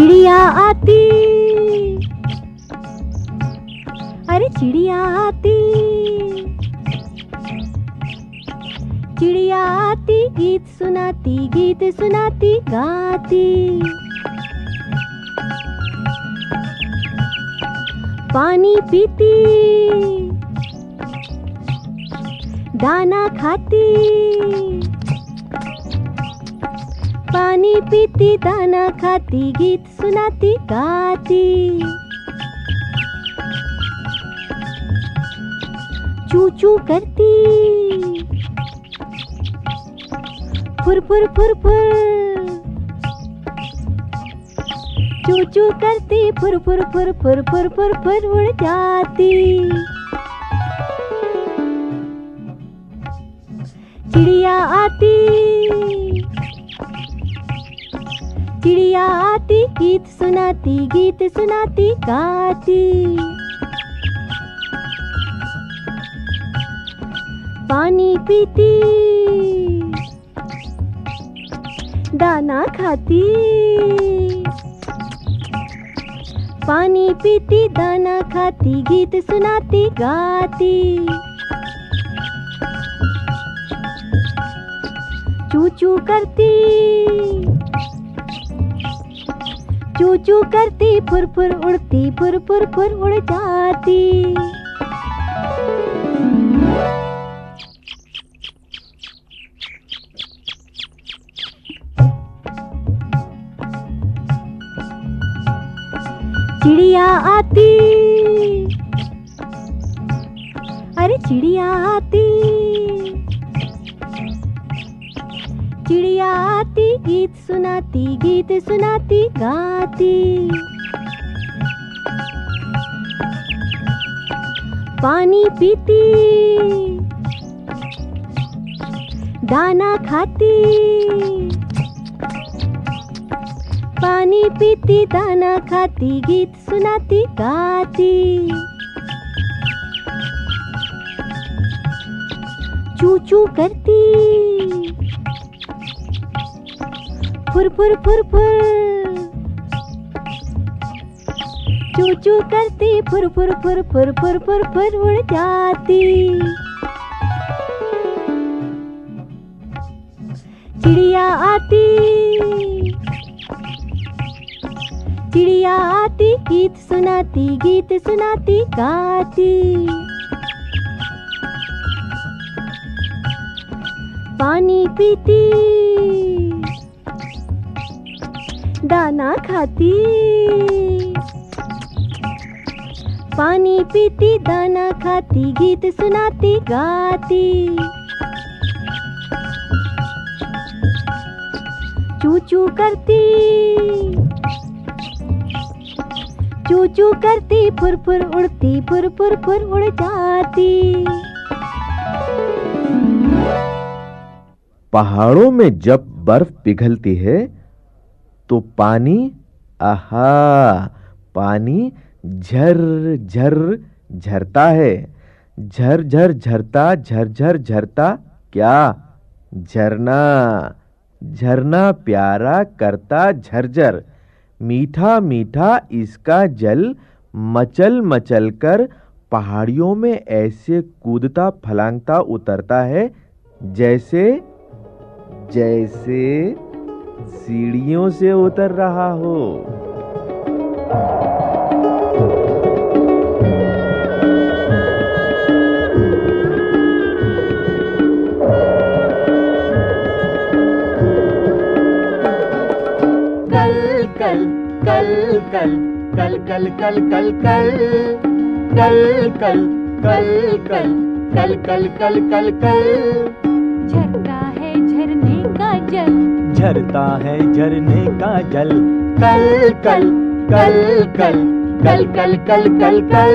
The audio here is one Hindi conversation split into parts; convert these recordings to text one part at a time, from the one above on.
चिड़िया आती। अरे चिड़िया आती। चिड़िया आती, गीत सुनाती गीत सुनाती, गाती। पानी पीती। दाना खाती। पानी पीती, दाना खाती, गीत सुनाती, गाती। चू चू करती। फुर फुर फुर फुर चू चू करती फुर फुर फुर फुर फुर फुर फुर उड़ जाती। चिड़िया आती। चिड़िया आती गीत सुनाती गीत सुनाती गाती। पानी पीती, दाना खाती। पानी पीती, दाना खाती, गीत सुनाती, गाती। चू चू करती चू चू करती फुर फुर उड़ती फुर फुर फुर उड़ जाती। चिड़िया आती। अरे चिड़िया आती। चिड़िया आती गीत सुनाती गीत सुनाती गाती। पानी पीती, दाना खाती। पानी पीती, दाना खाती, गीत सुनाती, गाती। चू चू करती। फुर फुर फुर फुर। चू चू करती, फुर फुर फुर फुर फुर फुर फुर उड़ जाती। चिड़िया आती। चिड़िया आती, गीत सुनाती गीत सुनाती, गाती। पानी पीती। दाना खाती। पानी पीती, दाना खाती, गीत सुनाती, गाती। चू चू करती। चू चू करती फुर फुर उड़ती फुर फुर फुर उड़ जाती। पहाड़ों में जब बर्फ़ पिघलती है तो पानी, आहा, पानी झर झर, झरता है। झर झर, झरता, झर झर, झरता क्या? झरना। झरना प्यारा करता झरझर मीठा मीठा इसका जल मचल मचल कर पहाड़ियों में ऐसे कूदता, फलांगता, उतरता है जैसे जैसे सीढ़ियों से उतर रहा हो कल कल कल कल कल कल कल कल कल कल कल कल कल कल कल कल कल कल झरता है झरने का जल झरता है झरने का जल। कल कल कल कल कल कल कल कल कल।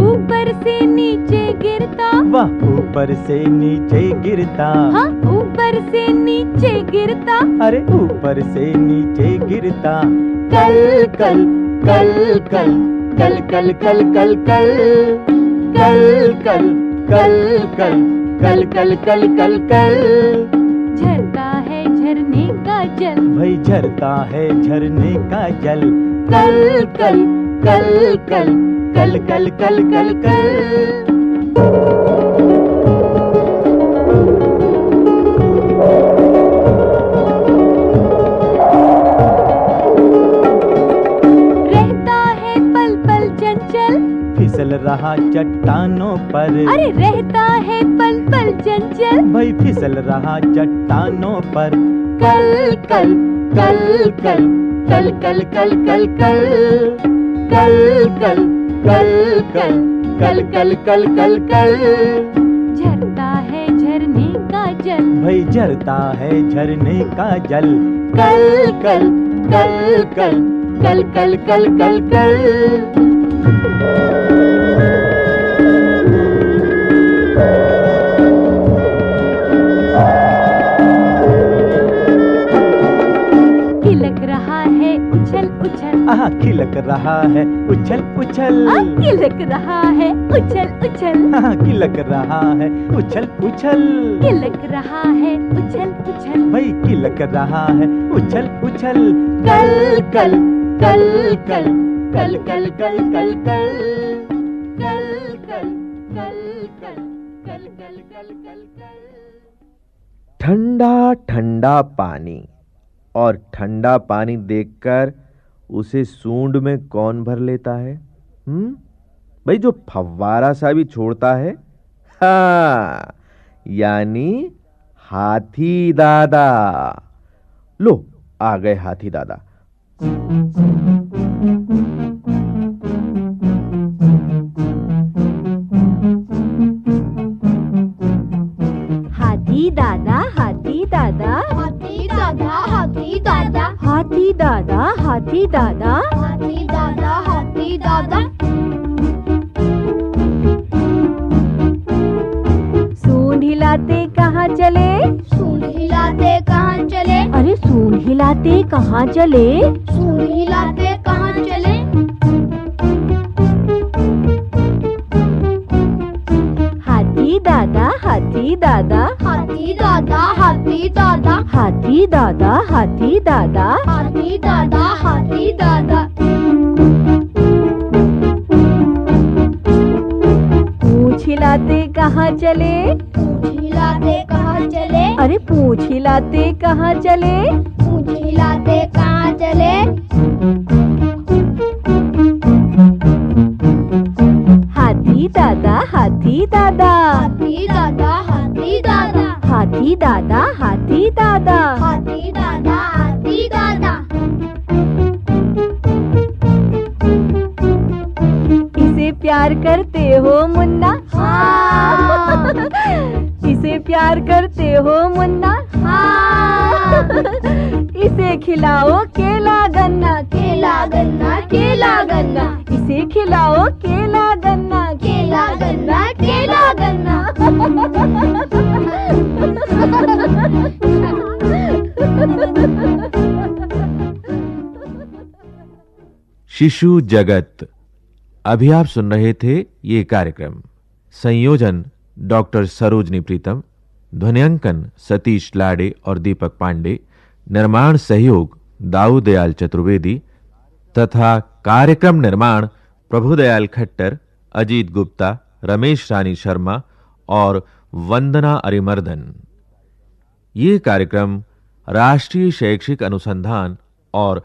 ऊपर से नीचे गिरता। वह ऊपर से नीचे गिरता। हाँ ऊपर से नीचे गिरता। अरे ऊपर से नीचे गिरता। कल कल कल कल कल कल कल कल कल कल कल कल कल कल कल कल कल कल झरता है झरने का जल भाई झरता है झरने का जल कल कल कल कल कल कल कल कल कल रहा चट्टानों पर अरे रहता है पल पल चंचल भाई फिसल रहा चट्टानों पर कल कल कल कल कल कल कल कल कल कल कल कल कल कल कल कल कल कल झरता है झरने का जल भाई झरता है झरने का जल कल कल कल कल कल कल कल कल कल खिलक उछल आह खिलक रहा है उछल उछल आ, खिलक रहा है उछल उछल आह खिलक रहा है उछल उछल खिलक रहा है उछल उछल भाई खिलक रहा है उछल उछल कल कल कल कल कल कल कल कल कल कल कल कल कल कल कल कल कल कल ठंडा ठंडा पानी और ठंडा पानी देखकर उसे सूंड में कौन भर लेता है? हम्म? भाई, जो फव्वारा सा भी छोड़ता है? हाँ यानी हाथी दादा। लो, आ गए हाथी दादा। हाथी दादा। हाथी दादा हाथी दादा। सूंड हिलाते कहाँ चले? सूंड हिलाते कहाँ चले? अरे सूंड हिलाते कहाँ चले? सूंड हिलाते कहाँ चले? हाथी दादा हाथी दादा। हाथी दादा। हाथी दादा। हाथी दादा हाथी दादा। हाथी दादा हाथी दादा। पूछ हिलाते कहाँ चले? पूंछ हिलाते कहाँ चले? अरे पूछ हिलाते कहाँ चले? पूंछ हिलाते कहाँ चले? हाथी दादा हाथी दादा। हाथी दादा हाथी दादा। हाथी दादा हाथी दादा। हाथी दादा हाथी दादा। इसे प्यार करते हो मुन्ना। हाँ। इसे प्यार करते हो मुन्ना। हाँ। इसे खिलाओ केला गन्ना। केला गन्ना केला गन्ना। इसे खिलाओ केला गन्ना। केला गन्ना केला गन्ना। शिशु जगत। अभी आप सुन रहे थे ये कार्यक्रम। संयोजन, डॉक्टर सरोजनी प्रीतम, ध्वनियांकन, सतीश लाड़े और दीपक पांडे, निर्माण सहयोग, दाऊदयाल चतुर्वेदी, तथा कार्यक्रम निर्माण, प्रभुदयाल खट्टर, अजीत गुप्ता, रमेश रानी शर्मा और वंदना अरिमर्दन। ये कार्यक्रम राष्ट्रीय शैक्षिक अनुसंधान और